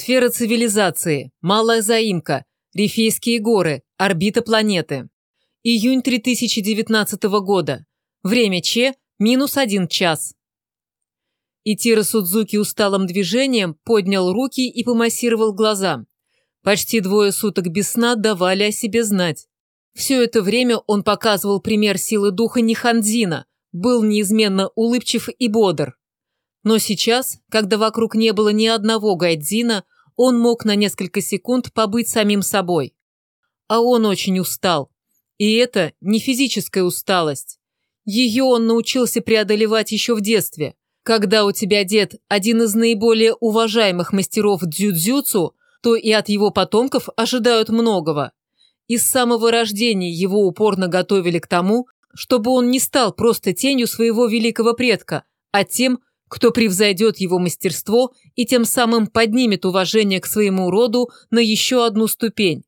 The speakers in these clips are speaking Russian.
Сфера цивилизации, малая заимка, Рифейские горы, орбита планеты. Июнь 3019 года. Время Че – минус один час. Итира Судзуки усталым движением поднял руки и помассировал глаза. Почти двое суток без сна давали о себе знать. Все это время он показывал пример силы духа Нихандзина, был неизменно улыбчив и бодр. Но сейчас, когда вокруг не было ни одного гайдзина, он мог на несколько секунд побыть самим собой. А он очень устал. И это не физическая усталость. Ее он научился преодолевать еще в детстве. Когда у тебя дед один из наиболее уважаемых мастеров дзюдзюцу, то и от его потомков ожидают многого. И с самого рождения его упорно готовили к тому, чтобы он не стал просто тенью своего великого предка, а тем, кто превзойдет его мастерство и тем самым поднимет уважение к своему роду на еще одну ступень.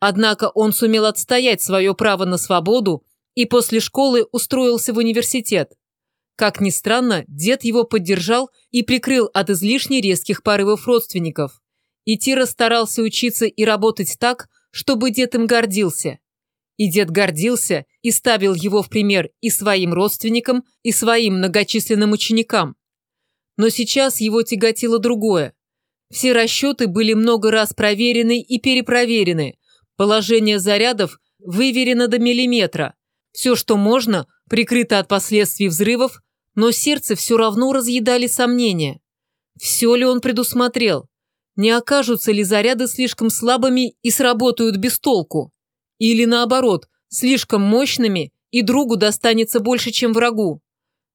Однако он сумел отстоять свое право на свободу и после школы устроился в университет. Как ни странно, дед его поддержал и прикрыл от излишне резких порывов родственников. И Тира старался учиться и работать так, чтобы дед им гордился. И дед гордился и ставил его в пример и своим родственникам, и своим многочисленным ученикам. Но сейчас его тяготило другое. Все расчеты были много раз проверены и перепроверены. Положение зарядов выверено до миллиметра. Все, что можно, прикрыто от последствий взрывов, но сердце все равно разъедали сомнения. Все ли он предусмотрел? Не окажутся ли заряды слишком слабыми и сработают без толку? Или наоборот, слишком мощными и другу достанется больше, чем врагу?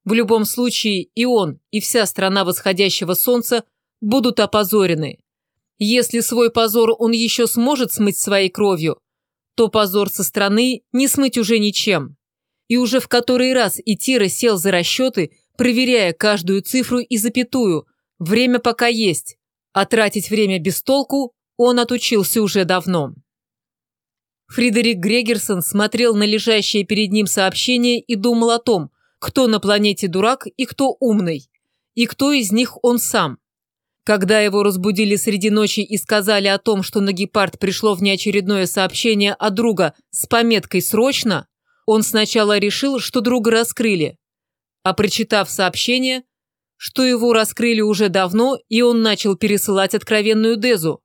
В любом случае и он, и вся страна восходящего солнца будут опозорены. Если свой позор он еще сможет смыть своей кровью, то позор со стороны не смыть уже ничем. И уже в который раз Итира сел за расчеты, проверяя каждую цифру и запятую. Время пока есть, а тратить время без толку он отучился уже давно. Фридерик Грегерсон смотрел на лежащее перед ним сообщение и думал о том, кто на планете дурак и кто умный, и кто из них он сам. Когда его разбудили среди ночи и сказали о том, что на гепард пришло внеочередное сообщение от друга с пометкой «Срочно», он сначала решил, что друга раскрыли. А прочитав сообщение, что его раскрыли уже давно, и он начал пересылать откровенную Дезу.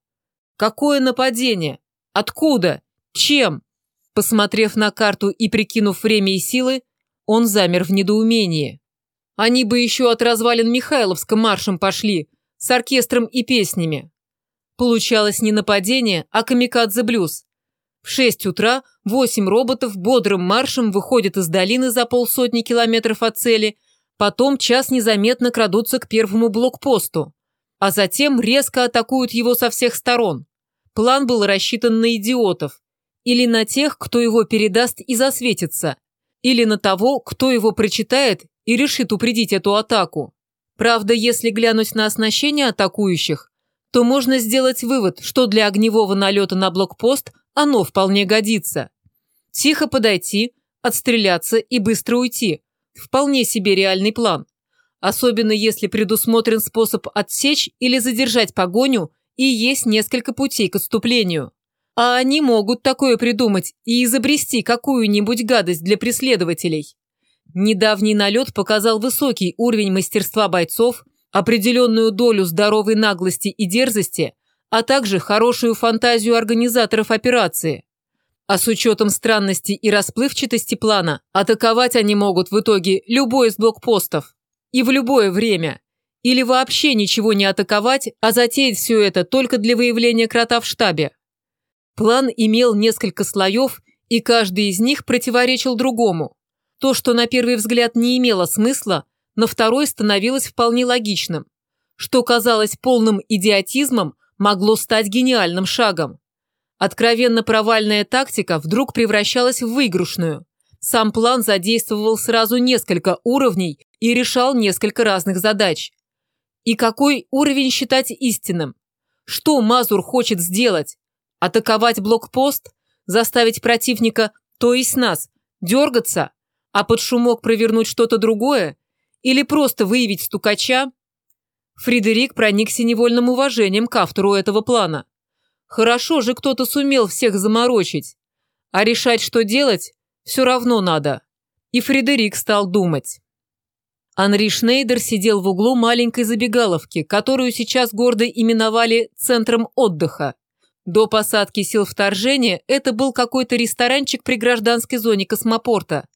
Какое нападение? Откуда? Чем? Посмотрев на карту и прикинув время и силы, он замер в недоумении. Они бы еще от развалин Михайловска маршем пошли, с оркестром и песнями. Получалось не нападение, а камикадзе-блюз. В шесть утра восемь роботов бодрым маршем выходят из долины за полсотни километров от цели, потом час незаметно крадутся к первому блокпосту, а затем резко атакуют его со всех сторон. План был рассчитан на идиотов или на тех, кто его передаст и засветится – или на того, кто его прочитает и решит упредить эту атаку. Правда, если глянуть на оснащение атакующих, то можно сделать вывод, что для огневого налета на блокпост оно вполне годится. Тихо подойти, отстреляться и быстро уйти – вполне себе реальный план. Особенно если предусмотрен способ отсечь или задержать погоню и есть несколько путей к отступлению. А они могут такое придумать и изобрести какую-нибудь гадость для преследователей. Недавний налет показал высокий уровень мастерства бойцов, определенную долю здоровой наглости и дерзости, а также хорошую фантазию организаторов операции. А с учетом странности и расплывчатости плана, атаковать они могут в итоге любой из блокпостов. И в любое время. Или вообще ничего не атаковать, а затеять все это только для выявления крота в штабе. План имел несколько слоев, и каждый из них противоречил другому. То, что на первый взгляд не имело смысла, на второй становилось вполне логичным. Что казалось полным идиотизмом, могло стать гениальным шагом. Откровенно провальная тактика вдруг превращалась в выигрышную. Сам план задействовал сразу несколько уровней и решал несколько разных задач. И какой уровень считать истинным? Что Мазур хочет сделать? Атаковать блокпост? Заставить противника, то есть нас, дергаться? А под шумок провернуть что-то другое? Или просто выявить стукача? Фредерик проникся невольным уважением к автору этого плана. Хорошо же кто-то сумел всех заморочить. А решать, что делать, все равно надо. И Фредерик стал думать. Анри Шнейдер сидел в углу маленькой забегаловки, которую сейчас гордо именовали «центром отдыха». До посадки сил вторжения это был какой-то ресторанчик при гражданской зоне космопорта.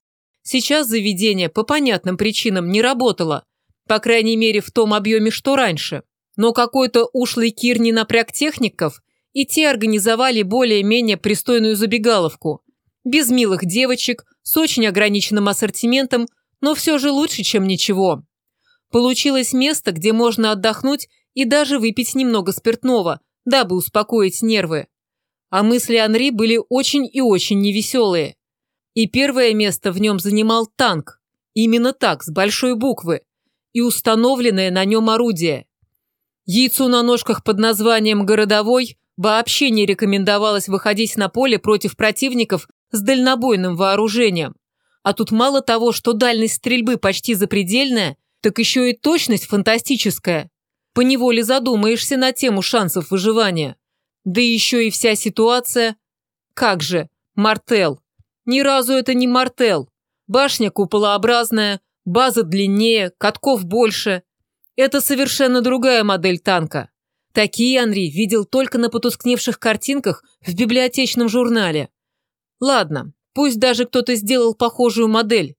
Сейчас заведение по понятным причинам не работало, по крайней мере в том объеме, что раньше. Но какой-то ушлый Кир не напряг техников, и те организовали более-менее пристойную забегаловку. Без милых девочек, с очень ограниченным ассортиментом, но все же лучше, чем ничего. Получилось место, где можно отдохнуть и даже выпить немного спиртного, дабы успокоить нервы. А мысли Анри были очень и очень невеселые. И первое место в нем занимал танк. Именно так, с большой буквы. И установленное на нем орудие. Яйцу на ножках под названием «Городовой» вообще не рекомендовалось выходить на поле против противников с дальнобойным вооружением. А тут мало того, что дальность стрельбы почти запредельная, так еще и точность фантастическая. Поневоле задумаешься на тему шансов выживания. Да еще и вся ситуация... Как же, Мартел. Ни разу это не Мартел. Башня куполообразная, база длиннее, катков больше. Это совершенно другая модель танка. Такие Анри видел только на потускневших картинках в библиотечном журнале. Ладно, пусть даже кто-то сделал похожую модель.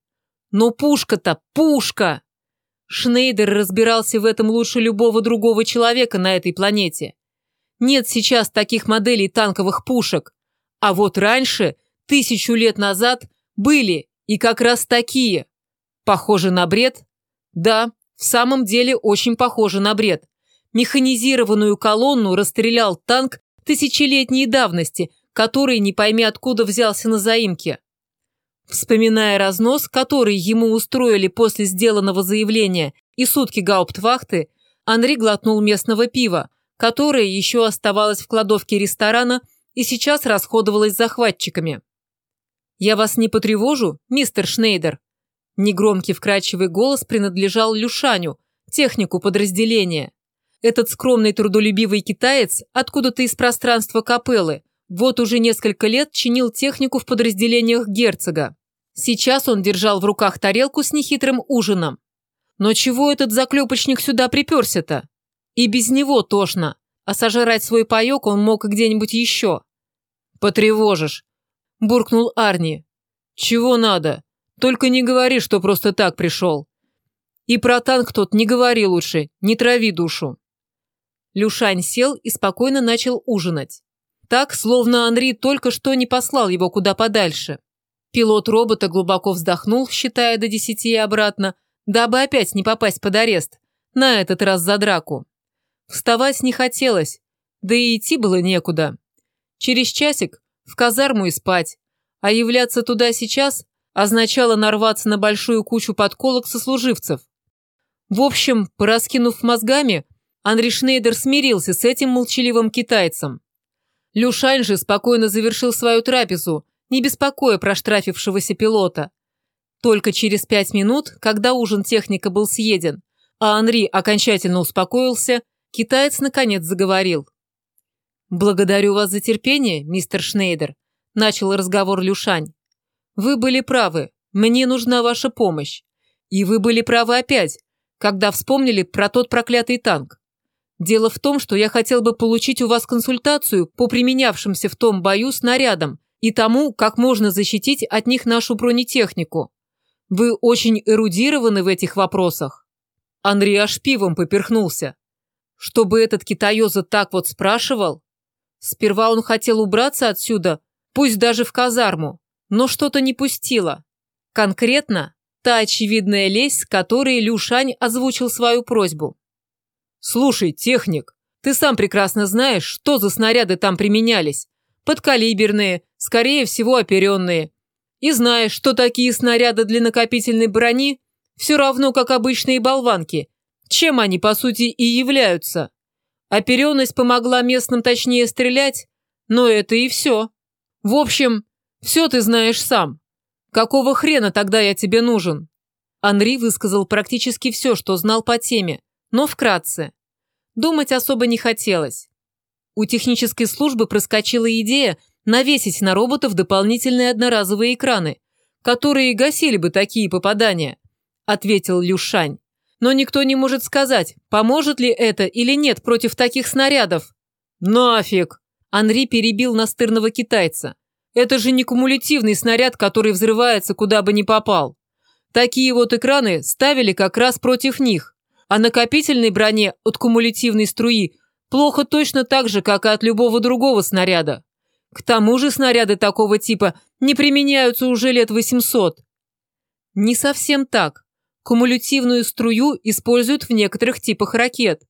Но пушка-то пушка! Шнейдер разбирался в этом лучше любого другого человека на этой планете. Нет сейчас таких моделей танковых пушек. А вот раньше тысячу лет назад были и как раз такие. Похоже на бред? Да, в самом деле очень похоже на бред. Механизированную колонну расстрелял танк тысячелетней давности, который не пойми откуда взялся на заимке. Вспоминая разнос, который ему устроили после сделанного заявления и сутки гауптвахты, Анри глотнул местного пива, которое еще оставалось в кладовке ресторана и сейчас расходовалось захватчиками. «Я вас не потревожу, мистер Шнейдер?» Негромкий вкрадчивый голос принадлежал Люшаню, технику подразделения. Этот скромный трудолюбивый китаец откуда-то из пространства капеллы вот уже несколько лет чинил технику в подразделениях герцога. Сейчас он держал в руках тарелку с нехитрым ужином. Но чего этот заклепочник сюда приперся-то? И без него тошно, а сожрать свой паек он мог где-нибудь еще. «Потревожишь», – буркнул Арни. «Чего надо? Только не говори, что просто так пришел. И про танк тот не говори лучше, не трави душу». Люшань сел и спокойно начал ужинать. Так, словно Анри только что не послал его куда подальше. Пилот робота глубоко вздохнул, считая до десяти и обратно, дабы опять не попасть под арест, на этот раз за драку. Вставать не хотелось, да и идти было некуда. Через часик в казарму и спать, а являться туда сейчас означало нарваться на большую кучу подколок сослуживцев. В общем, пораскинув мозгами, Анри Шнейдер смирился с этим молчаливым китайцем. Люшань же спокойно завершил свою трапезу, не беспокоя проштрафившегося пилота. Только через пять минут, когда ужин техника был съеден, а Анри окончательно успокоился, китаец наконец заговорил. «Благодарю вас за терпение, мистер Шнейдер», – начал разговор Люшань. «Вы были правы, мне нужна ваша помощь. И вы были правы опять, когда вспомнили про тот проклятый танк. Дело в том, что я хотел бы получить у вас консультацию по применявшимся в том бою снарядам и тому, как можно защитить от них нашу бронетехнику. Вы очень эрудированы в этих вопросах». Андрей аж пивом поперхнулся. Чтобы этот китаёза так вот спрашивал? Сперва он хотел убраться отсюда, пусть даже в казарму, но что-то не пустило. Конкретно та очевидная лесть, с которой Люшань озвучил свою просьбу. «Слушай, техник, ты сам прекрасно знаешь, что за снаряды там применялись. Подкалиберные, скорее всего, оперенные. И знаешь, что такие снаряды для накопительной брони все равно, как обычные болванки. Чем они, по сути, и являются? Оперенность помогла местным точнее стрелять, но это и все. В общем, все ты знаешь сам. Какого хрена тогда я тебе нужен?» Анри высказал практически все, что знал по теме, но вкратце. Думать особо не хотелось. У технической службы проскочила идея навесить на роботов дополнительные одноразовые экраны, которые гасили бы такие попадания, ответил Люшань. Но никто не может сказать, поможет ли это или нет против таких снарядов. Нафиг! Анри перебил настырного китайца. Это же не кумулятивный снаряд, который взрывается куда бы ни попал. Такие вот экраны ставили как раз против них. А накопительной броне от кумулятивной струи плохо точно так же, как и от любого другого снаряда. К тому же снаряды такого типа не применяются уже лет 800. Не совсем так. Кумулятивную струю используют в некоторых типах ракет.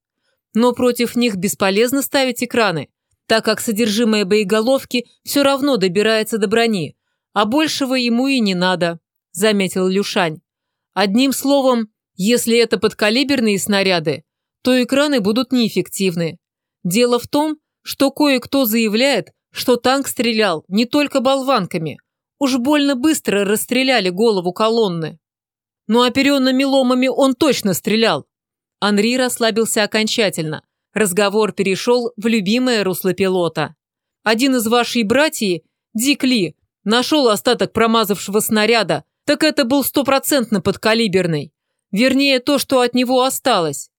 Но против них бесполезно ставить экраны, так как содержимое боеголовки все равно добирается до брони, а большего ему и не надо, заметил Люшань. Одним словом, если это подкалиберные снаряды, то экраны будут неэффективны. Дело в том, что кое-кто заявляет, что танк стрелял не только болванками. Уж больно быстро расстреляли голову колонны. Но оперенными ломами он точно стрелял. Анри расслабился окончательно. Разговор перешел в любимое русло пилота. Один из вашей братьев, Дик Ли, нашел остаток промазавшего снаряда, так это был стопроцентно подкалиберный. Вернее, то, что от него осталось.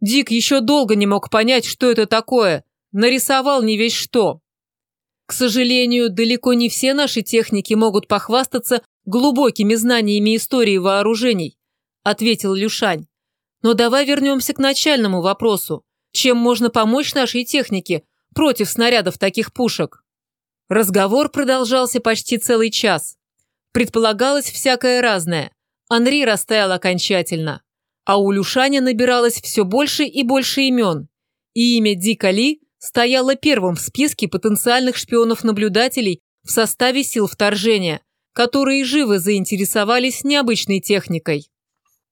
Дик еще долго не мог понять, что это такое. Нарисовал не весь что. К сожалению, далеко не все наши техники могут похвастаться глубокими знаниями истории вооружений», – ответил Люшань. «Но давай вернемся к начальному вопросу. Чем можно помочь нашей технике против снарядов таких пушек?» Разговор продолжался почти целый час. Предполагалось всякое разное. Анри растаял окончательно. А у Люшаня набиралось все больше и больше имен. И имя Дика Ли стояло первым в списке потенциальных шпионов-наблюдателей в составе сил вторжения, которые живо заинтересовались необычной техникой.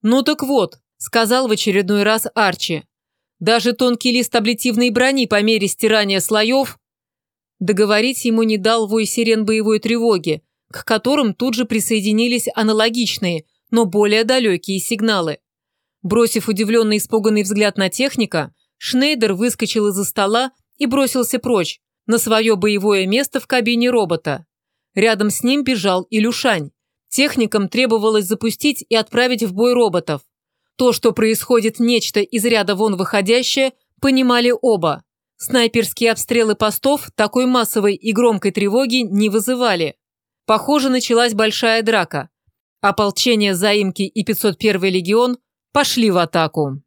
«Ну так вот», – сказал в очередной раз Арчи, «даже тонкий лист аблитивной брони по мере стирания слоев...» Договорить ему не дал вой сирен боевой тревоги, к которым тут же присоединились аналогичные, но более далекие сигналы. Бросив удивленный испуганный взгляд на техника, Шнейдер выскочил из-за стола и бросился прочь, на свое боевое место в кабине робота. Рядом с ним бежал Илюшань. Техникам требовалось запустить и отправить в бой роботов. То, что происходит нечто из ряда вон выходящее, понимали оба. Снайперские обстрелы постов такой массовой и громкой тревоги не вызывали. Похоже, началась большая драка. Ополчение Заимки и 501 легион пошли в атаку.